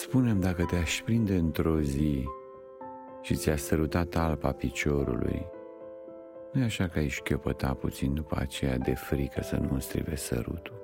Spunem dacă te-aș prinde într-o zi și ți-aș sărutat alpa piciorului, nu e așa că ai șchiopăta puțin după aceea de frică să nu strive sărutul?